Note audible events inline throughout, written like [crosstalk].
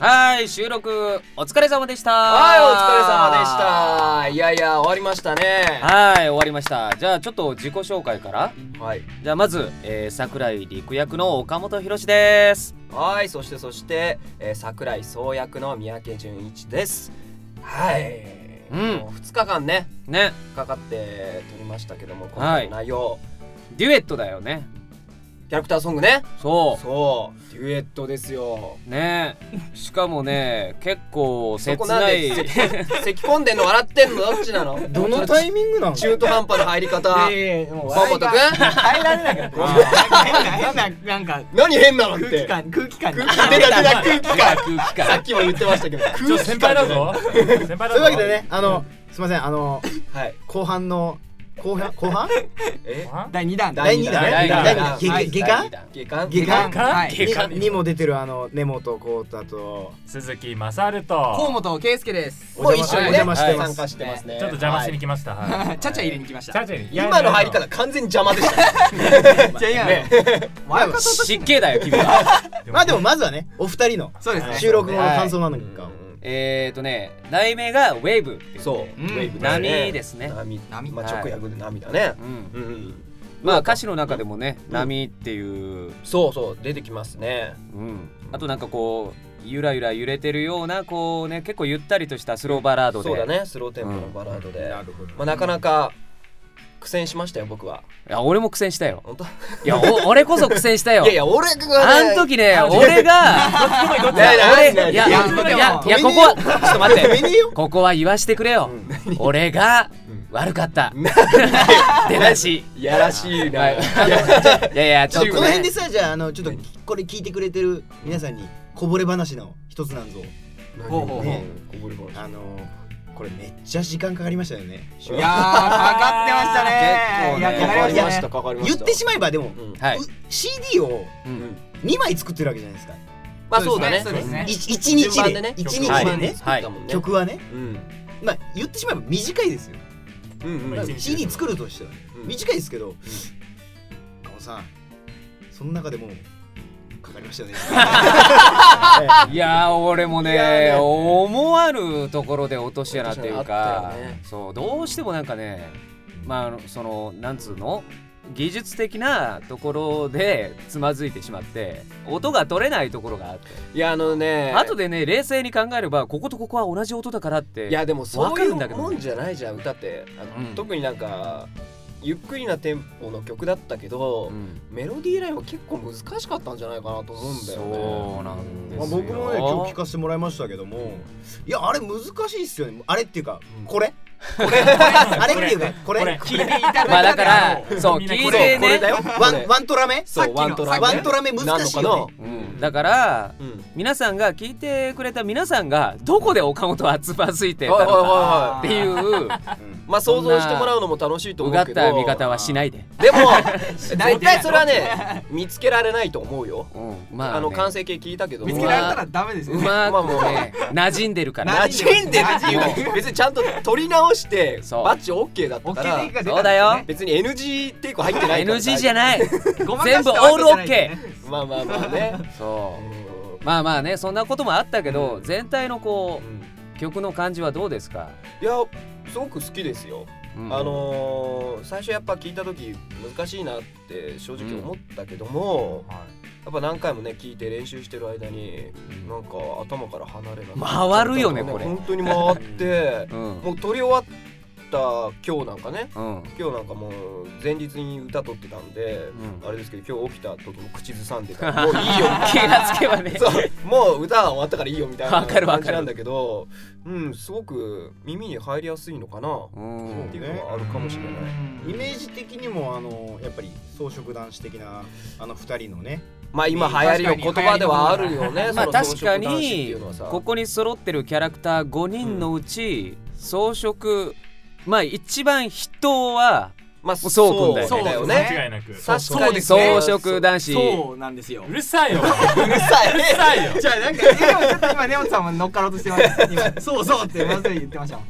はい収録お疲れ様でした。はいお疲れ様でした。いやいや終わりましたね。はい終わりました。じゃあちょっと自己紹介から。はい。じゃあまず、えー、桜井陸役の岡本博です。はいそしてそして、えー、桜井総役の三宅淳一です。はい、うん。もう2日間ねね。かかって撮りましたけども今はい。回の内容、デュエットだよねキャラクターソングね。そそう。デュエットですよ。うね。しかもね結構そ切こないき [laughs] 込んでんの笑ってんの？どっちなの？どのタイミングなの？中途半端な入り方。いやいやもう河本くん耐えられなかった変な変ななんか何変なのって？空気感空気感。空気出た出た空気感。空気感。さっきも言ってましたけど。ちょ先輩だぞ。先輩だぞ。というわけでねあのすいませんあのはい。後半の後半？[laughs] 後半？え？あ第二弾。第二弾。第二弾。第二弾。はい。下下下下巻下巻はい。下巻ににも出てるあの根本浩太と。鈴木勝る河と本圭介です。もう一緒お邪魔してます。参加してますね。ちょっと邪魔しに来ました。はい。ちゃちゃ入れに来ました。ちゃちゃにいや今の入り方完全に邪魔でしたじゃあいやね。前方と湿気だよ君は。[laughs] まあでもまずはねお二人のそうですね。収録後の感想なのかえーとね題名がウェーブっていうそう、うん。ウェーブ波ですね。波。波。まあはい直訳で波だね、うんうん。うん。まあ歌詞の中でもね波っていう。そうそう。出てきますね。うん、あとなんかこうゆらゆら揺れてるようなこうね結構ゆったりとしたスローバラードで。そうだね。スローテンポのバラードで、なるほどまあ、なかなか苦戦しましたよ僕は。いや俺も苦戦したよ。本当？いやお俺こそ苦戦したよ。いやいや俺がね。あん時ね俺がいやいや俺いやいやここはちょっと待って。[laughs] ここは言わしてくれよ。俺が悪かった。出だし。いやらしいな、はい。いやいやちょっことの辺ねでさじゃああのちょっとこれ聞いてくれてる皆さんにこぼれ話の一つなんぞ。ほうほうほう。ね。こぼれ話。あのこれめっちゃ時間かかりましたよね。いやーかかってましたね。結構ね。かかりましたね。かかりました言ってしまえばでもうん。はい。う CD をうん。2枚作ってるわけじゃないですか。まあそうだね。そうですね。い一日で。ね。一日はいでね曲はね。うん。まあ言ってしまえば短いですよ。うんうん。まあ一日 CD 作るとしてはうん。短いですけど。青さんその中でもかかりました [laughs] よね。いやー俺もねね。思わぬところで落とし穴っていうかね。そうどうしてもなんかねまあそのなんつうの？技術的なところでつまずいてしまって音が取れないところがあって。いやあのね後でね冷静に考えればこことここは同じ音だからっていやでもそわういうかるんだけどね。もんじゃないじゃん歌って。あのうん。特になんかゆっくりなテンポの曲だったけどうん。メロディーラインは結構難しかったんじゃないかなと思うんだよね。そうなんですよ。まあ、僕もね今日聞かせてもらいましたけどもいやあれ難しいっすよね。あれっていうかうん。これ？これ。あれ？っていうかこれ。これ。聞いていただいたまあだからそう聞いこれてね。これだよ。ワンワントラ目そうさっきの。ワントラメ。ワントラ目難しいよねうん。だからうん。皆さんが聞いてくれた皆さんがどこで岡本はつまずいてたのかはっていうまあ想像してもらうのも楽しいとう思うけど。がった見方はしないで、でも [laughs] 絶対それはね見つけられないと思うよ。うん、まあ、ね、あの完成形聞いたけど。見つけられたらダメですようね。まくね馴染んでるから。馴染んでる。っていうか別にちゃんと取り直してバッチ OK だったら OK が出た。そうだよ。別に NG っていうか入ってないから。NG じゃない。全部オール OK まあまあまあね。そう。まあまあねそんなこともあったけど、うん。全体のこうん。う曲の感じはどうですか、いやすごく好きですよ。うん。あのー最初やっぱ聞いた時難しいなって正直思ったけども、やっぱ何回もね聞いて練習してる間になんか頭から離れな回るよねこれ。本当に回ってうん。もう撮り終わった今日なんかねうん。今日なんかもう前日に歌撮ってたんで、うん。あれですけど今日起きた時も口ずさんでた。[laughs] もういいよ。気がつけばね。な [laughs] そう。もう歌は終わったからいいよみたいなわかるわかる。感じなんだけどうんすごく耳に入りやすいのかなうん。っていうのはあるかもしれない。イメージ的にもあのやっぱり装飾男子的なあの二人のねまあ今流行りの言葉ではあるよね。まあ確かにここに揃ってるキャラクター5人のうち装飾まあ一番筆頭はまあそうくんだよね。そうだよね。間違いなく。確かにそうです装ね飾男子。そうなんですよ。うるさいよ。うるさい。うるさいよ。じゃあなんかちょっと今根本さんも乗っかろうとしてます。今 [laughs] そうそうってまずい言ってましたもん。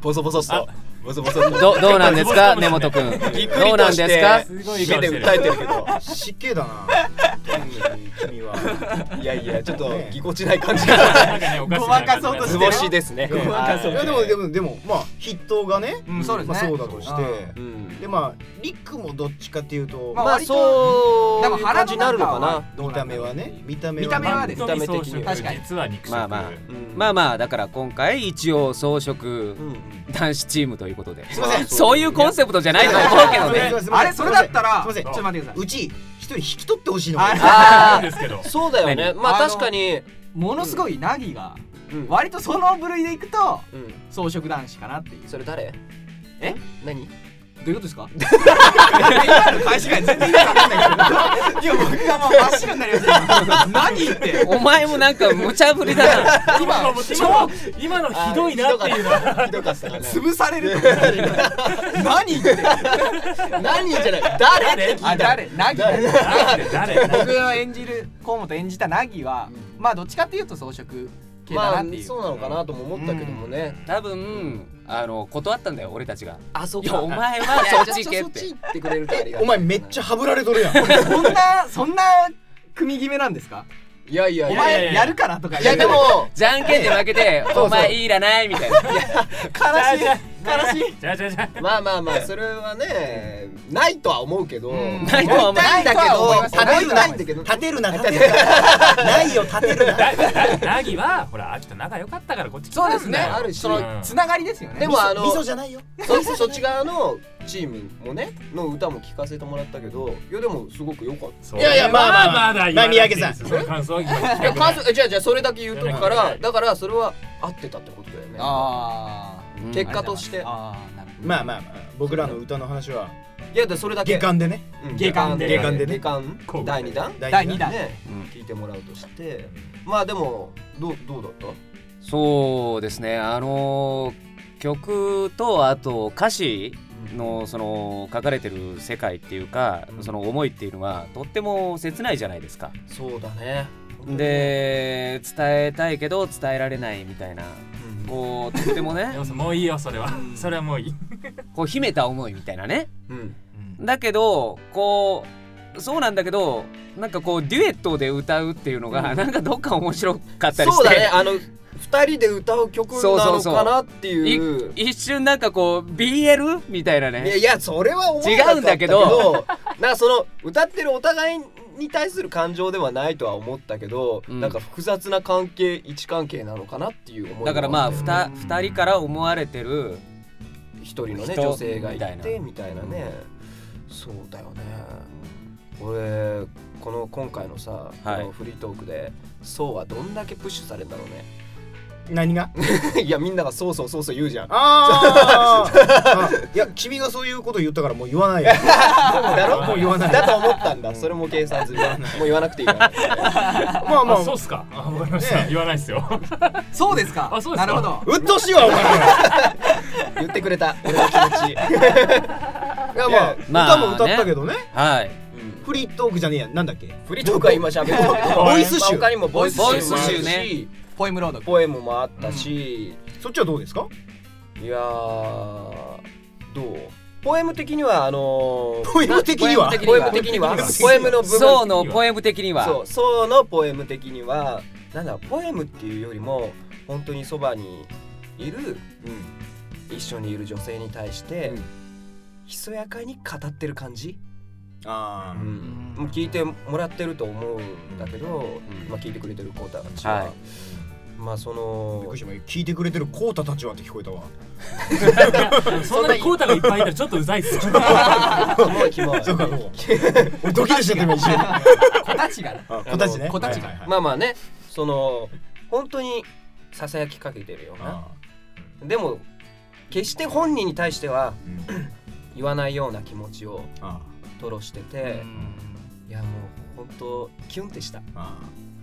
ボソボソっと。ボソボソ。どどうなんですか？根本くん。どうなんですか？すごい家で訴えてるけど。湿気だな [laughs] 君は。いやいやちょっとねぎこちない感じ。が [laughs] ねごまかそうと図して。る星ですね。ねごまかそうでもでもでもまあ筆頭がねうんそうですね。まあそうだとして。うん。でまあリクもどっちかっていうとまあそうでも腹になるのかな。見た目はね。見た目見た目はです見た目的に確かに。実は肉食まあまあ。うん。まあまあだから今回一応装飾うん男子チームということで。すいません。そういうコンセプトじゃないと思うけどね。あれそれだったらすいません。ちょっと待ってください。うち一人引き取ってほしいのああなんですけどそうだよね。何？まあ確かに。ものすごいナギがうん。割とその部類でいくとうん。装飾男子かなっていう。それ誰？え？何？どういうことですか？[laughs] 今の返しが全然意味わかんないけど。いや僕がもう真っ白になりました今何言ってお前もなんか無茶ぶりだな。今の今の今のひどいなっていうのは。ひどかったかな潰される何言って何じゃない誰って聞いたあ誰？ナギ僕が演じる河本演じたナギはまあどっちかっていうと装飾系だまあなっていうそうなのかなとも思ったけどもね多分あの断ったんだよ俺たちが。あそいやお前はそっち行けって。行ってくれるとありがたい。お前めっちゃハブられとるやん。そんなそんな組決めなんですか？おいやいやいや。前やるからとか。いやでもじゃんけんで負けて [laughs] お前いらないみたいな。[laughs] 悲しい悲しい。じゃあじゃあじゃあまあまあまあそれはねないとは思うけどうん。ないとは思うないんだけど立てるないんだけど。立てるな立てるなないよ立てるな。[laughs] ナギはほら秋と仲良かったからこっち来そうですね。あるし。そのつながりですよね。でもあの味噌じゃないよ。そそっち側のチームもねの歌も聞かせてもらったけどいやでもすごく良かった。いやいやまあまあまあだまあ三宅さん。感想じゃあじゃあそれだけ言うとくからだからそれは合ってたってことだよね。あうん結果として。まあまあまあ僕らの歌の話はいやでそれだけ。下巻でね。うん。下巻で。下巻でね。第2弾。第二弾。ね。うん。聞いてもらうとして。まあでもどうどうだった？そうですね。あの曲とあと歌詞のその書かれてる世界っていうかうん。その思いっていうのはとっても切ないじゃないですか。そうだね。で伝えたいけど伝えられないみたいなうんこうとってもね。[laughs] でももういいよそれは。それはもういい。こう秘めた思いみたいなね。うん。だけどこうそうなんだけどなんかこうデュエットで歌うっていうのが、うん。なんかどっか面白かったりして。そうだね。あの二人で歌う曲なのかなっていう。一瞬なんかこう BL みたいないやねいやそれは思違うんだけど。[laughs] なんかその歌ってるお互いに対する感情ではないとは思ったけど、うん。なんか複雑な関係位置関係なのかなっていう思いだからまあふたうん二人から思われてる一人のね人女性がいてみみたいなね、そうだよね。俺この今回のさ、はい。このフリートークでそうはどんだけプッシュされるんだろうね何が？[laughs] いやみんながそうそうそうそう言うじゃん。あー。[laughs] あいや君がそういうこと言ったからもう言わないよ。[laughs] だろ？もう言わない。だと思ったんだ。それも計算済みもう言わなくていいから。まあまあ。あそうっすか？あわかりました。ね言わないっすよ。そうですか？あそうですか？なるほど。うっとうしいわお前。言ってくれた。俺の気持ち、いやまあ、まあ歌も歌ったけどね。はい。フリートークじゃねえや。なんだっけ？フリートークは今しゃべるボイス集。他にもボイス集ボイスもある集ね。しポエムロード。ポエムもあったし、そっちはどうですか？いやーどう？ポエム的にはあのーポエム的には？ポエム的には？[laughs] ポエムの部分。そうのポエム的には。そうそうのポエム的にはなんだポエムっていうよりも本当にそばにいる、一緒にいる女性に対して、うん。ひそやかに語ってる感じ、ああ、ん。もう聞いてもらってると思うんだけど、うん。まあ、聞いてくれてる子たちは、はいまあそびっのくりした。聞いてくれてるコータたちはって聞こえたわそんなにコータがいっぱいいたらちょっとうざいっすよ。キモいキモいそうか俺ドキドキしちゃった今一瞬子たちがあ子たちね。子たちが。はいはいはいまあまあね。その本当にささやきかけてるような。あでも決して本人に対してはーうん。言わないような気持ちをあ吐露してて、いやもう本当キュンってした。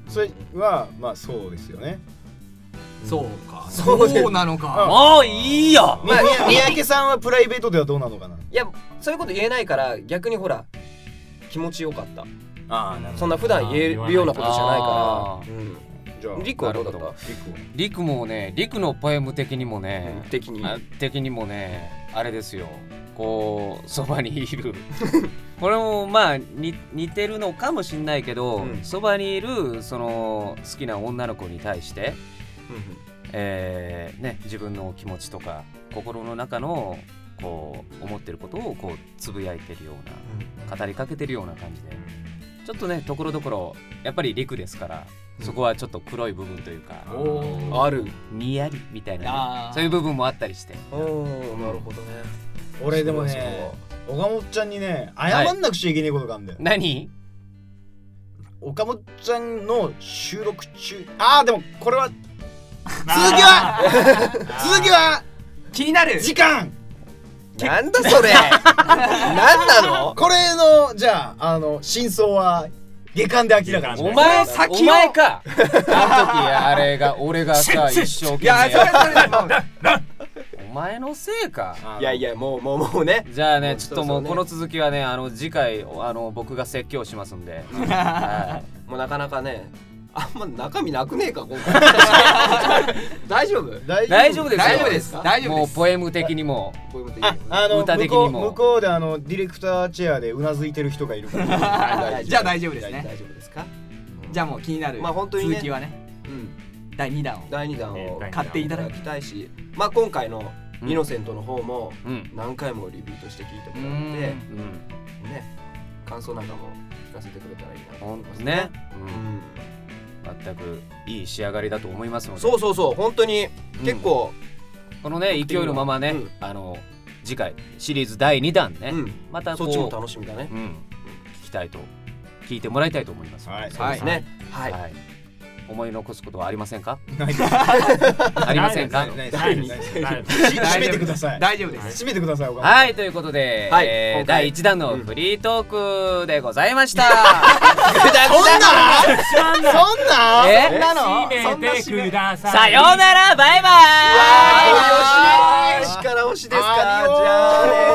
それはまあそうですよねそうか。そうそうなのか。もういいよみみ三宅さんはプライベートではどうなのかな？いやそういうこと言えないから逆にほら気持ちよかった。ああそんな普段言えるようなことじゃないあから、うん、じゃあリクはど。うだった？なるほリクは？リクもねリクのポエム的にもね、的に。あ的にもねあれですよ。こうそばにいる。[laughs] これもまあに似てるのかもしんないけどうん。そば、にいるその好きな女の子に対して、えーね、自分の気持ちとか心の中のこう思ってることをこうつぶやいてるような語りかけてるような感じで。ちょっとねところどころやっぱり陸ですから、そこはちょっと黒い部分というかあるにやりみたいなね、そういう部分もあったりして。おおなるほどね。俺でもね岡本ちゃんにね謝んなくちゃいけないことがあるんだよ、何？岡本ちゃんの収録中ああでもこれは続きは？[laughs] 続きは？気になる？時間。なんだそれ？[laughs] なんなの？これのじゃああの真相は下巻で明らかにしますお前先をお前か。あの時あれが俺がさ一生懸いやそれ命それでも。お前のせいか。いやいやもうもうもうね。じゃあねちょっともうこの続きはねあの次回あの僕が説教しますんで、は [laughs] もうなかなかねあんま中身なくねえか今回。[laughs] 大丈夫？大丈夫。ですよ。大丈夫です大丈夫もうポエム的にも。あの歌向こう的にも。向こうであのディレクターチェアでうなずいてる人がいるから。[laughs] じゃあ大丈夫ですね。大丈夫ですか？じゃあもう気になるまあ本当にね。続きはね。うん。第2弾を。第2弾をね買っていただきいたいし。まあ今回のうん。イノセントの方もうん。何回もリピートして聞いてうもらって。ん。ねうん。感想なんかも聞かせてくれたらいいなと思いますね、ううん。ん、全くいい仕上がりだと思いますので。そうそうそう本当に結構このね勢いのままね、うん。あの次回シリーズ第2弾ね、うん。またこうそっちも楽しみだね。うん、聞きたいと聞いてもらいたいと思います、はい。そうで。すね。はい。はい。思い残すことはありませんか？な [laughs] いありませんか？ないないないないです。ないです。し締めてください大丈夫です。締めてくださいはいということで、はい。え第1弾のフリートークでございました、[laughs] そんなそん？なえ？そんなの？締めてくださいさようならバイバイ。力押しですかアディオじゃあね